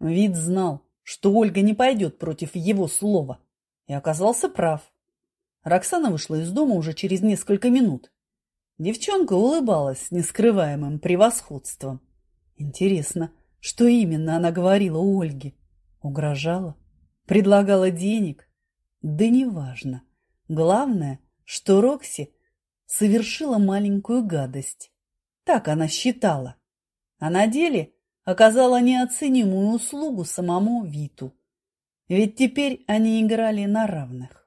Вид знал, что Ольга не пойдет против его слова, и оказался прав. Роксана вышла из дома уже через несколько минут. Девчонка улыбалась с нескрываемым превосходством. Интересно, что именно она говорила у Ольги? Угрожала? Предлагала денег? Да неважно. Главное, что Рокси совершила маленькую гадость. Так она считала. А на деле оказала неоценимую услугу самому Виту. Ведь теперь они играли на равных.